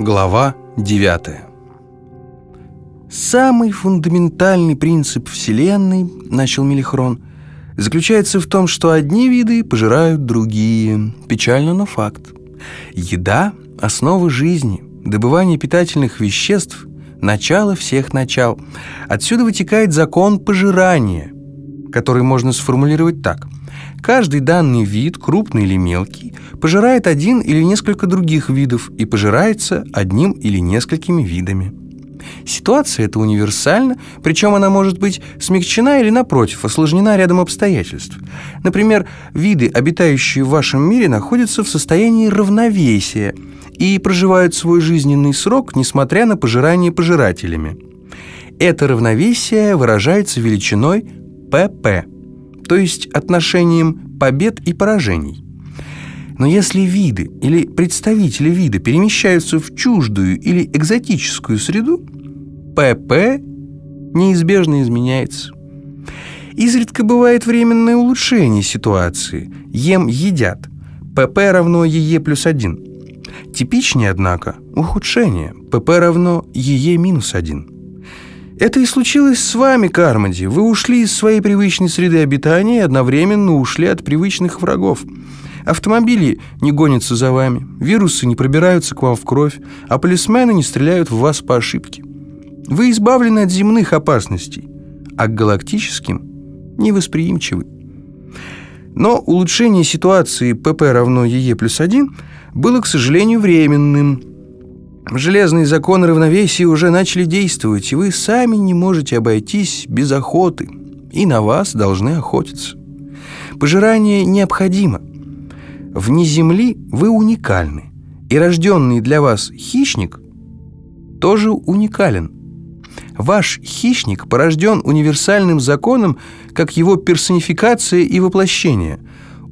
Глава 9 «Самый фундаментальный принцип Вселенной, — начал Мелихрон, — заключается в том, что одни виды пожирают другие. Печально, но факт. Еда — основа жизни, добывание питательных веществ — начало всех начал. Отсюда вытекает закон пожирания, который можно сформулировать так — Каждый данный вид, крупный или мелкий, пожирает один или несколько других видов и пожирается одним или несколькими видами. Ситуация эта универсальна, причем она может быть смягчена или, напротив, осложнена рядом обстоятельств. Например, виды, обитающие в вашем мире, находятся в состоянии равновесия и проживают свой жизненный срок, несмотря на пожирание пожирателями. Это равновесие выражается величиной pp – то есть отношением побед и поражений. Но если виды или представители вида перемещаются в чуждую или экзотическую среду, ПП неизбежно изменяется. Изредка бывает временное улучшение ситуации. Ем едят. ПП равно ЕЕ плюс 1. Типичнее, однако, ухудшение. ПП равно ЕЕ минус 1. Это и случилось с вами, Кармоди. Вы ушли из своей привычной среды обитания и одновременно ушли от привычных врагов. Автомобили не гонятся за вами, вирусы не пробираются к вам в кровь, а полисмены не стреляют в вас по ошибке. Вы избавлены от земных опасностей, а к галактическим невосприимчивы. Но улучшение ситуации ПП равно ЕЕ плюс 1 было, к сожалению, временным – Железные законы равновесия уже начали действовать, и вы сами не можете обойтись без охоты, и на вас должны охотиться. Пожирание необходимо. Вне Земли вы уникальны, и рожденный для вас хищник тоже уникален. Ваш хищник порожден универсальным законом, как его персонификация и воплощение.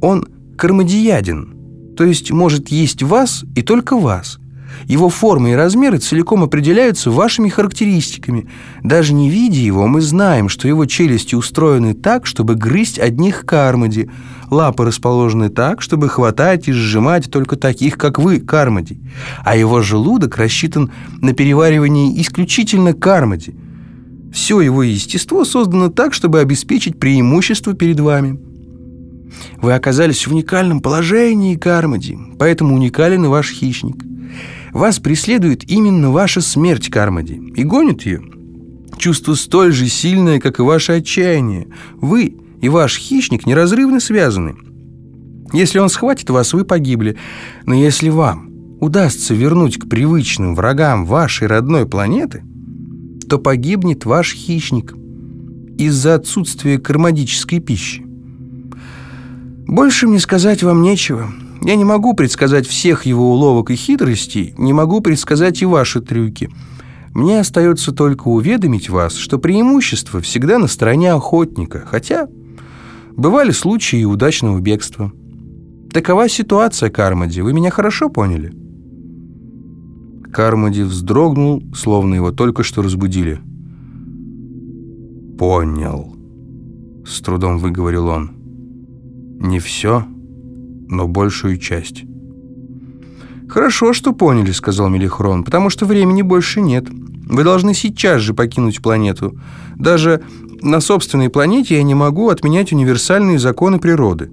Он кармадияден, то есть может есть вас и только вас – его формы и размеры целиком определяются вашими характеристиками. Даже не видя его, мы знаем, что его челюсти устроены так, чтобы грызть одних кармади. Лапы расположены так, чтобы хватать и сжимать только таких, как вы, кармади. А его желудок рассчитан на переваривание исключительно кармади. Все его естество создано так, чтобы обеспечить преимущество перед вами. Вы оказались в уникальном положении, Кармади, поэтому уникален и ваш хищник. Вас преследует именно ваша смерть, Кармади, и гонит ее. Чувство столь же сильное, как и ваше отчаяние. Вы и ваш хищник неразрывно связаны. Если он схватит вас, вы погибли. Но если вам удастся вернуть к привычным врагам вашей родной планеты, то погибнет ваш хищник из-за отсутствия кармадической пищи. Больше мне сказать вам нечего. Я не могу предсказать всех его уловок и хитростей, не могу предсказать и ваши трюки. Мне остается только уведомить вас, что преимущество всегда на стороне охотника, хотя бывали случаи удачного бегства. Такова ситуация, Кармади. Вы меня хорошо поняли?» Кармади вздрогнул, словно его только что разбудили. «Понял», — с трудом выговорил он. «Не все?» Но большую часть. «Хорошо, что поняли», — сказал Мелихрон, «потому что времени больше нет. Вы должны сейчас же покинуть планету. Даже на собственной планете я не могу отменять универсальные законы природы».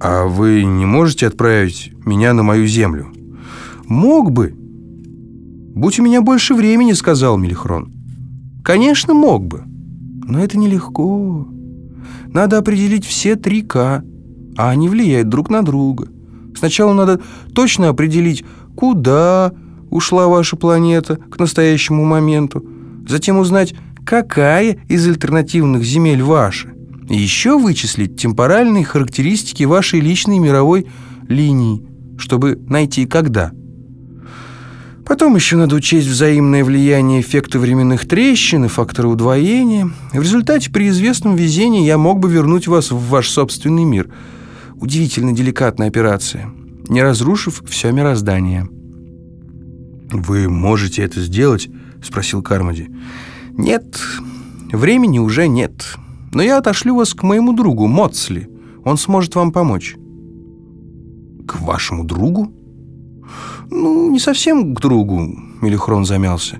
«А вы не можете отправить меня на мою Землю?» «Мог бы». «Будь у меня больше времени», — сказал Мелихрон. «Конечно, мог бы. Но это нелегко. Надо определить все три «К» а они влияют друг на друга. Сначала надо точно определить, куда ушла ваша планета к настоящему моменту, затем узнать, какая из альтернативных земель ваша, и еще вычислить темпоральные характеристики вашей личной мировой линии, чтобы найти когда. Потом еще надо учесть взаимное влияние эффекта временных трещин и фактора удвоения. В результате при известном везении я мог бы вернуть вас в ваш собственный мир – Удивительно деликатная операция, не разрушив все мироздание. «Вы можете это сделать?» — спросил Кармоди. «Нет, времени уже нет. Но я отошлю вас к моему другу, Моцли. Он сможет вам помочь». «К вашему другу?» Ну, не совсем к другу, Мелихрон замялся.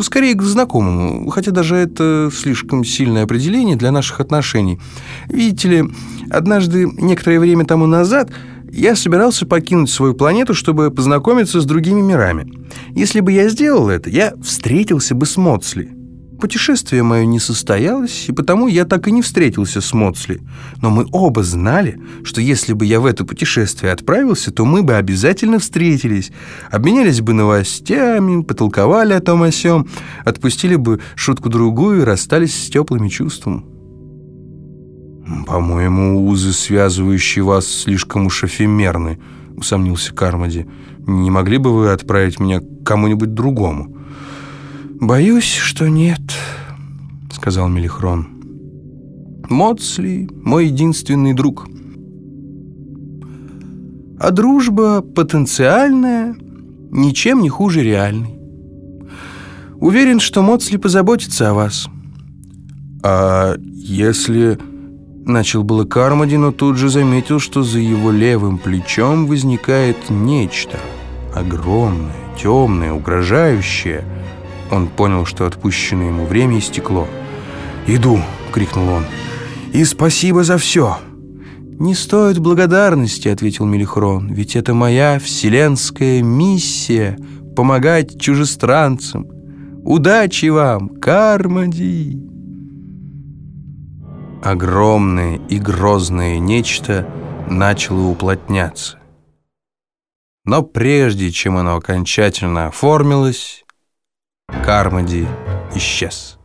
Скорее к знакомому, хотя даже это слишком сильное определение для наших отношений. Видите ли, однажды, некоторое время тому назад, я собирался покинуть свою планету, чтобы познакомиться с другими мирами. Если бы я сделал это, я встретился бы с Моцли. Путешествие мое не состоялось, и потому я так и не встретился с Моцли. Но мы оба знали, что если бы я в это путешествие отправился, то мы бы обязательно встретились, обменялись бы новостями, потолковали о том о сём, отпустили бы шутку-другую и расстались с теплыми чувствами. «По-моему, узы, связывающие вас, слишком уж эфемерны», — усомнился Кармоди. «Не могли бы вы отправить меня к кому-нибудь другому?» «Боюсь, что нет», — сказал Мелихрон. «Моцли — мой единственный друг. А дружба потенциальная, ничем не хуже реальной. Уверен, что Моцли позаботится о вас». «А если...» Начал было Кармоди, но тут же заметил, что за его левым плечом возникает нечто огромное, темное, угрожающее — он понял, что отпущенное ему время истекло. «Иду!» — крикнул он. «И спасибо за все!» «Не стоит благодарности», — ответил Мелихрон, «ведь это моя вселенская миссия — помогать чужестранцам. Удачи вам, Кармади!» Огромное и грозное нечто начало уплотняться. Но прежде чем оно окончательно оформилось, Кармоди исчез.